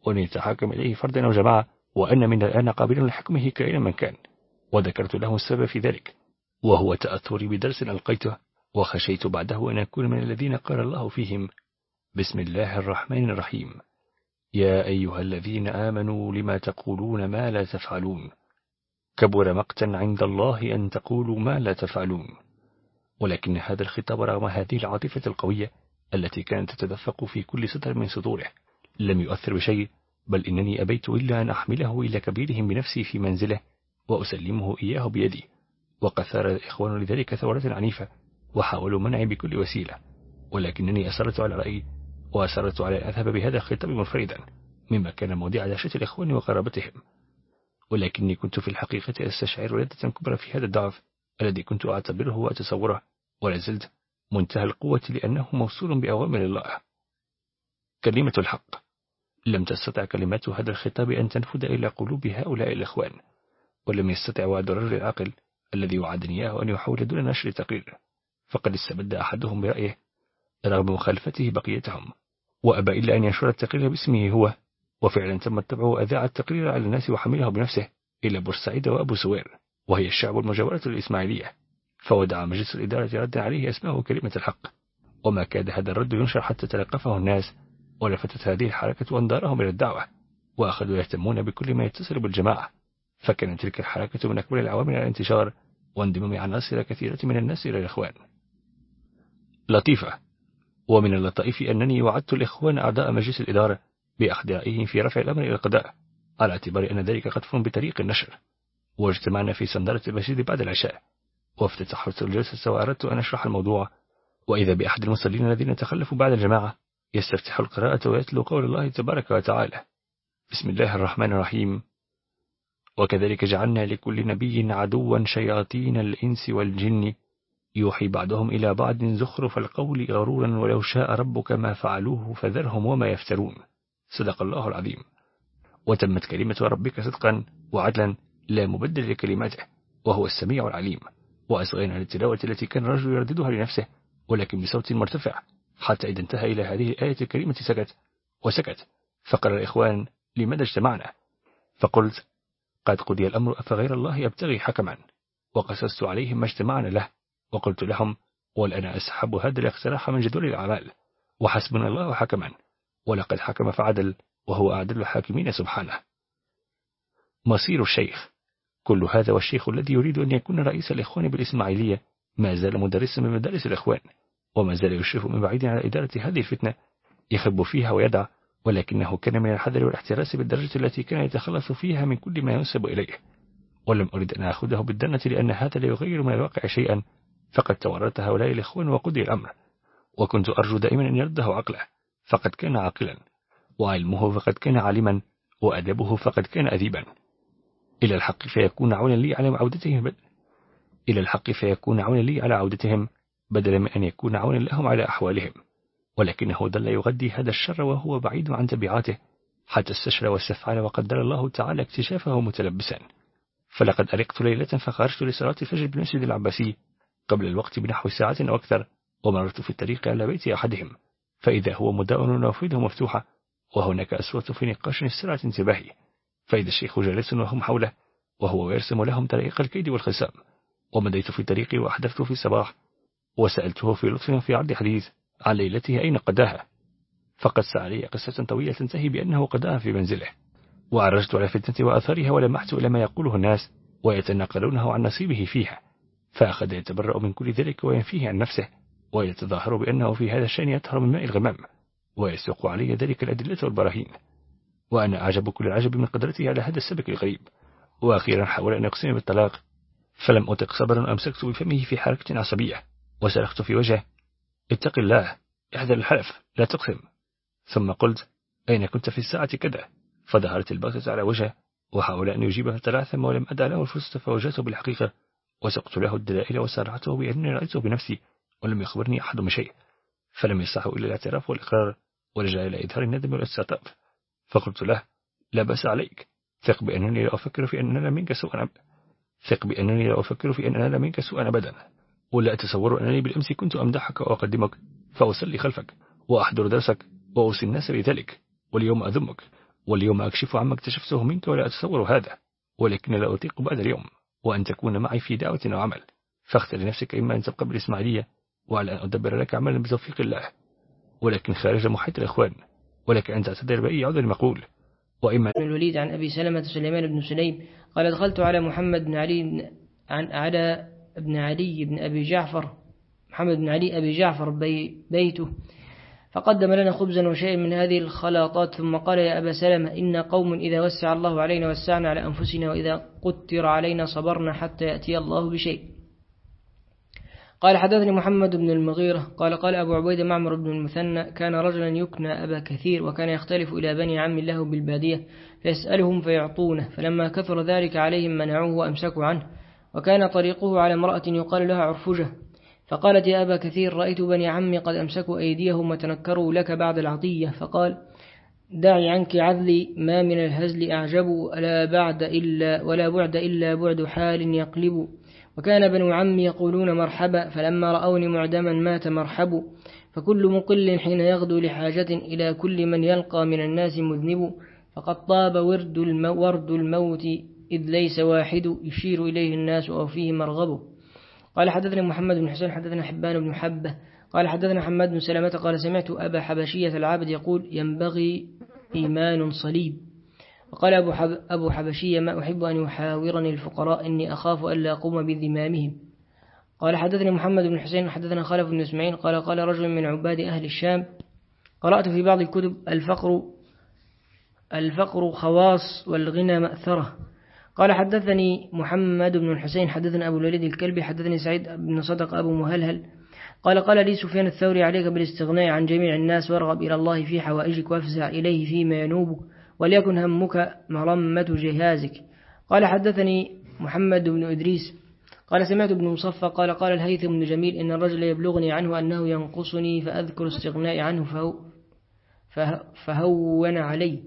وأن يتحاكم إليه فردا أو جماعة وأن من الآن قابل لحكمه كائنا من كان. وذكرت له السبب في ذلك وهو تأثري بدرس ألقيته وخشيت بعده أن أكون من الذين قال الله فيهم بسم الله الرحمن الرحيم. يا أيها الذين آمنوا لما تقولون ما لا تفعلون؟ كبر مقتا عند الله أن تقولوا ما لا تفعلون. ولكن هذا الخطاب رغم هذه العاطفة القوية التي كانت تتدفق في كل سطر من سطوره لم يؤثر بشيء بل إنني أبيت إلا أن أحمله إلى كبيرهم بنفسي في منزله وأسلمه إياه بيدي. وقد ثار الإخوان لذلك ثورة عنيفة وحاولوا منعي بكل وسيلة ولكنني أصرت على رأيي وأصرت على أذهب بهذا الخطاب منفردا مما كان موضع دهشة الإخوان وقرابتهم. ولكني كنت في الحقيقة أستشعر ردة كبرى في هذا الضعف الذي كنت أعتبره وأتصوره. ولا زلت منتهى القوة لأنه موصول بأوامر الله. كلمة الحق. لم تستطع كلمات هذا الخطاب أن تنفذ إلى قلوب هؤلاء الإخوان ولم يستطع وعد الرجل العاقل الذي وعدني إياه أن يحاول دون نشر تقرير. فقد استبد أحدهم برأيه رغم مخالفته بقيتهم. وأبى إلا أن ينشر التقرير باسمه هو. وفعلا تم التبع وأذاع التقرير على الناس وحمله بنفسه إلى بورسعيد وأبو سوير وهي الشعب المجاورة الإسماعيلية. فودع مجلس الإدارة ردا عليه اسمه كلمة الحق. وما كاد هذا الرد ينشر حتى تلقفه الناس ولفتت هذه الحركة أنظارهم إلى الدعوة وأخذوا يهتمون بكل ما يتصل بالجماعة. فكانت تلك الحركة من أكبر العوامل على الانتشار وانضمام عناصر كثيرة من الناس إلى الإخوان. لطيفة. ومن اللطائف أنني وعدت الإخوان أعضاء مجلس الإدارة بأخذ رأيهم في رفع الأمر إلى القضاء على اعتبار أن ذلك قطف بطريق النشر. واجتمعنا في سندرة المسجد بعد العشاء. وافتتحت الجلسة وأردت أن أشرح الموضوع. وإذا بأحد المصلين الذين تخلفوا بعد الجماعة يستفتح القراءة ويتلو قول الله تبارك وتعالى. بسم الله الرحمن الرحيم. وكذلك جعلنا لكل نبي عدوا شياطين الإنس والجن. يوحي بعضهم إلى بعض زخرف القول غرورا ولو شاء ربك ما فعلوه فذرهم وما يفترون. صدق الله العظيم. وتمت كلمة ربك صدقا وعدلا لا مبدل لكلماته وهو السميع العليم. وأصغينا للتلاوة التي كان الرجل يرددها لنفسه ولكن بصوت مرتفع حتى إذا انتهى إلى هذه الآية الكريمة سكت وسكت. فقال الإخوان لماذا اجتمعنا؟ فقلت قد قضي الأمر أفغير الله أبتغي حكما. وقصصت عليهم ما اجتمعنا له وقلت لهم والأنا أسحب هذا الاقتراح من جدول الأعمال وحسبنا الله حكما. ولقد حكم فعدل وهو أعدل الحاكمين سبحانه. مصير الشيخ كل هذا والشيخ الذي يريد أن يكون رئيس الإخوان بالإسماعيلية. ما زال مدرسا من مدارس الإخوان وما زال يشرف من بعيد على إدارة هذه الفتنة. يخب فيها ويدع ولكنه كان من الحذر والاحتراس بالدرجة التي كان يتخلص فيها من كل ما ينسب إليه. ولم أريد أن أخذه بالدنة لأن هذا لا يغير من الواقع شيئا. فقد تورط هؤلاء الإخوان وقضي الأمر. وكنت أرجو دائما أن يرده عقله. فقد كان عاقلا. وعلمه فقد كان عالما. وأدبه فقد كان أديبا. إلى الحق فيكون عونا لي على عودتهم. إلى الحق فيكون عونا لي على عودتهم بدلا من أن يكون عونا لهم على أحوالهم. ولكنه ظل يغذي هذا الشر وهو بعيد عن تبعاته حتى استشرى واستفعل وقدر الله تعالى اكتشافه متلبسا. فلقد أرقت ليلة فخرجت لصلاة الفجر بالمسجد العباسي قبل الوقت بنحو ساعة أو أكثر ومررت في الطريق على بيت أحدهم. فإذا هو مداون ونافذه مفتوحة وهناك أصوات في نقاش استرعت انتباهي. فإذا الشيخ جالس وهم حوله وهو يرسم لهم طريق الكيد والخسام ومديت في طريقي وأحدثت في الصباح وسألته في لطف في عرض حديث عن ليلته أين قداها. فقد سألي قصة طويلة تنتهي بأنه قداها في منزله. وعرجت على فتنة وأثارها ولمحت إلى ما يقوله الناس ويتناقلونه عن نصيبه فيها. فأخذ يتبرأ من كل ذلك وينفيه عن نفسه ويتظاهر بأنه في هذا الشأن يطهر من ماء الغمام ويسوق علي ذلك الأدلة والبراهين. وأنا أعجب كل العجب من قدرته على هذا السبك الغريب. وأخيرا حاول أن يقسم بالطلاق. فلم أطق صبرا أمسكت بفمه في حركة عصبية. وسرخت في وجهه. اتق الله. احذر الحلف. لا تقسم. ثم قلت أين كنت في الساعة كذا؟ فظهرت البغتة على وجهه. وحاول أن يجيبها تلاثم ولم أدع له الفرصة فوجدته بالحقيقة. وسقت له الدلائل وسارعته بأنني رأيته بنفسي ولم يخبرني أحد بشيء فلم يصحه إلا الاعتراف والإقرار ولجأ إلى إظهار الندم والاستعطاف فقلت له لا بأس عليك. ثق بأنني لا أفكر في أن أنا منك سوءا ثق بأنني لا أفكر في أن أنا منك سوءا أبدا. ولا أتصور أنني بالأمس كنت أمدحك وأقدمك فأصلي خلفك وأحضر درسك وأوصي الناس بذلك. واليوم أذمك. واليوم أكشف عما اكتشفته منك ولا أتصور هذا. ولكن لا أطيق بعد اليوم وأن تكون معي في دعوة أو عمل. فاختر لنفسك إما أن تبقى بالإسماعيلية وعلى أن أدبر لك عملا بتوفيق الله. ولكن خارج محيط الإخوان ولك أن تعتذر بأي عذر مقول وإما الوليد عن أبي سلمة سليمان بن سليم قال دخلت على محمد بن علي عن على بن علي بن أبي جعفر محمد بن علي أبي جعفر بي بيته فقدم لنا خبزا وشيء من هذه الخلاطات ثم قال يا أبا سلمة إن قوم إذا وسع الله علينا وسعنا على أنفسنا وإذا قتر علينا صبرنا حتى يأتي الله بشيء. قال حدثني محمد بن المغيرة قال قال أبو عبيد معمر بن المثنى كان رجلا يكنى أبا كثير وكان يختلف إلى بني عم له بالبادية فيسألهم فيعطونه فلما كثر ذلك عليهم منعوه وأمسكوا عنه وكان طريقه على امرأة يقال لها عرفجة فقالت يا أبا كثير رأيت بني عمي قد أمسكوا أيديهم وتنكروا لك بعد العطية فقال دعي عنك عذلي ما من الهزل أعجب ولا بعد إلا ولا بعد إلا بعد حال يقلب. وكان بنو عمي يقولون مرحبا فلما رأوني معدما مات مرحب. فكل مقل حين يغدو لحاجة إلى كل من يلقى من الناس مذنب. فقد طاب ورد, المو ورد الموت إذ ليس واحد يشير إليه الناس أو فيه مرغب. قال حدثنا محمد بن حسين حدثنا حبان بن حبة. قال حدثنا حماد بن سلمة قال سمعت أبا حبشية العابد يقول ينبغي إيمان صليب. وقال أبو, حب أبو حبشية ما أحب أن يحاورني الفقراء إني أخاف ألا أقوم بذمامهم. قال حدثني محمد بن حسين حدثنا خالف بن إسماعيل قال قال رجل من عباد أهل الشام قرأت في بعض الكتب الفقر الفقر خواص والغنى مأثرة. قال حدثني محمد بن الحسين حدثنا أبو الوليد الكلبي حدثني سعيد بن صدق أبو مهلهل. قال قال لي سفيان الثوري عليك بالاستغناء عن جميع الناس وارغب إلى الله في حوائجك وأفزع إليه فيما ينوبك. وليكن همك مرمة جهازك. قال حدثني محمد بن إدريس. قال سمعت ابن مصفى قال قال الهيثم بن جميل إن الرجل يبلغني عنه أنه ينقصني فأذكر استغناء عنه فهو فهون علي.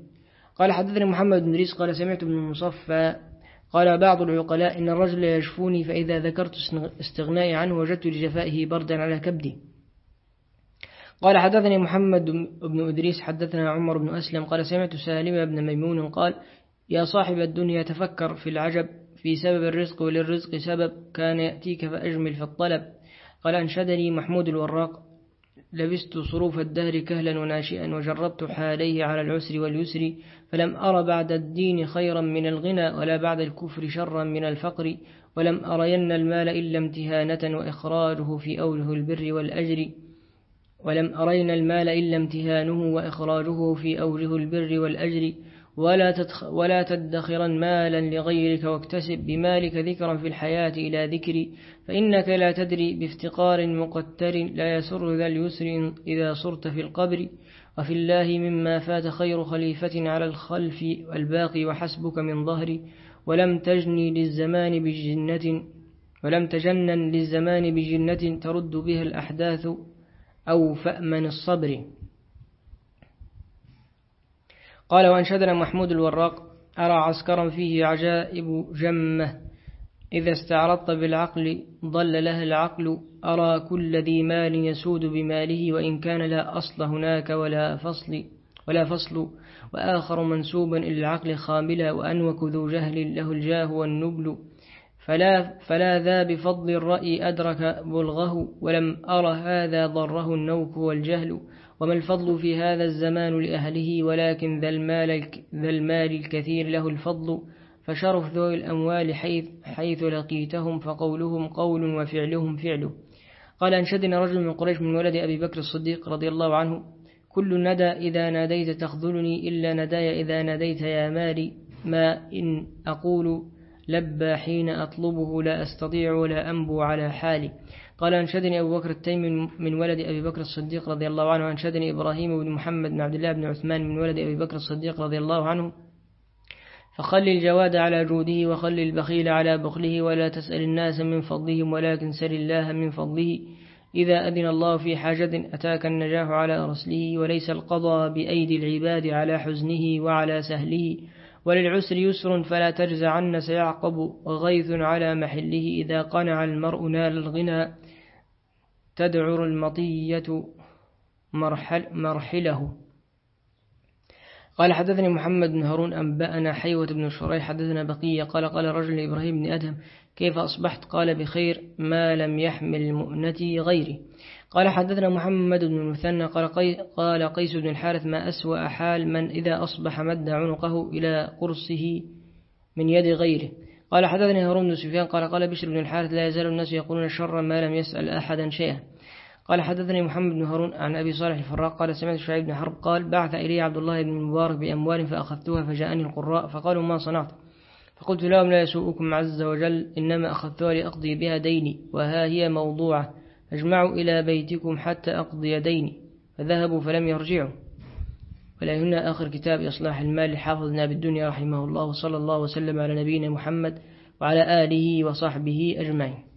قال حدثني محمد بن إدريس قال سمعت ابن مصفى قال بعض العقلاء إن الرجل يشفوني فإذا ذكرت استغنائي عنه وجدت لجفائه بردا على كبدي. قال حدثني محمد بن إدريس حدثنا عمر بن أسلم قال سمعت سالم بن ميمون قال يا صاحب الدنيا تفكر في العجب في سبب الرزق وللرزق سبب كان يأتيك فأجمل في الطلب. قال أنشدني محمود الوراق لبست صروف الدهر كهلا وناشئا وجربت حاليه على العسر واليسر فلم أر بعد الدين خيرا من الغنى ولا بعد الكفر شرا من الفقر ولم أرين المال إلا امتهانة وإخراجه في أوجه البر والأجر. ولم أرين المال إلا امتهانه وإخراجه في أوجه البر والأجر. ولا, تدخ ولا تدخرا مالا لغيرك واكتسب بمالك ذكرا في الحياة إلى ذكري. فإنك لا تدري بافتقار مقتر لا يسر ذا اليسر إذا صرت في القبر. وفي الله مما فات خير خليفة على الخلف والباقي وحسبك من ظهري. ولم تجني للزمان بجنة ولم تجنن للزمان بجنة ترد بها الأحداث أو فأمن الصبر. قال وأنشدنا محمود الوراق أرى عسكرا فيه عجائب جمة. إذا استعرضت بالعقل ضل له العقل. أرى كل ذي مال يسود بماله وإن كان لا أصل هناك ولا فصل ولا فصل. وآخر منسوبا إلى العقل خاملا وأنوك ذو جهل له الجاه والنبل. فلا, فلا ذا بفضل الرأي أدرك بلغه ولم أر هذا ضره النوك والجهل وما الفضل في هذا الزمان لأهله ولكن ذا المال, ذا المال الكثير له الفضل فشرف ذوي الأموال حيث, حيث لقيتهم فقولهم قول وفعلهم فعل قال أنشدنا رجل من قريش من ولد أبي بكر الصديق رضي الله عنه كل ندى إذا ناديت تخذلني إلا نداي إذا ناديت يا مالي ما إن أقول لبى حين أطلبه لا أستطيع ولا أنبو على حالي. قال أنشدني أبو بكر التيمي من ولد أبي بكر الصديق رضي الله عنه. أنشدني إبراهيم بن محمد بن عبد الله بن عثمان من ولد أبي بكر الصديق رضي الله عنه. فخل الجواد على جوده وخل البخيل على بخله ولا تسأل الناس من فضلهم ولكن سل الله من فضله. إذا أذن الله في حاجة أتاك النجاح على رسله وليس القضاء بأيدي العباد على حزنه وعلى سهله. وللعسر يسر فلا تجزعن سيعقب غيث على محله إذا قنع المرء نال الغنى. تدعر المطية مرحل مرحله. قال حدثني محمد بن هارون أنبأنا حيوة بن شريح حدثنا بقية. قال قال رجل إبراهيم بن أدهم كيف أصبحت؟ قال بخير ما لم يحمل مؤنتي غيري. قال حدثنا محمد بن المثنى قال, قي قال قيس بن الحارث ما أسوأ حال من إذا أصبح مد عنقه إلى قرصه من يد غيره. قال حدثني هارون بن سفيان قال قال بشر بن الحارث لا يزال الناس يقولون شرا ما لم يسأل أحدا شيئا. قال حدثني محمد بن هارون عن أبي صالح الفراق قال سمعت شعيب بن حرب قال بعث إلي عبد الله بن المبارك بأموال فأخذتها فجاءني القراء فقالوا ما صنعت؟ فقلت لهم لا يسوءكم عز وجل إنما أخذتها لأقضي بها ديني وها هي موضوعة. اجمعوا إلى بيتكم حتى أقضي ديني فذهبوا فلم يرجعوا. ولا هنا آخر كتاب إصلاح المال حافظنا بالدنيا رحمه الله وصلى الله وسلم على نبينا محمد وعلى آله وصحبه أجمعين.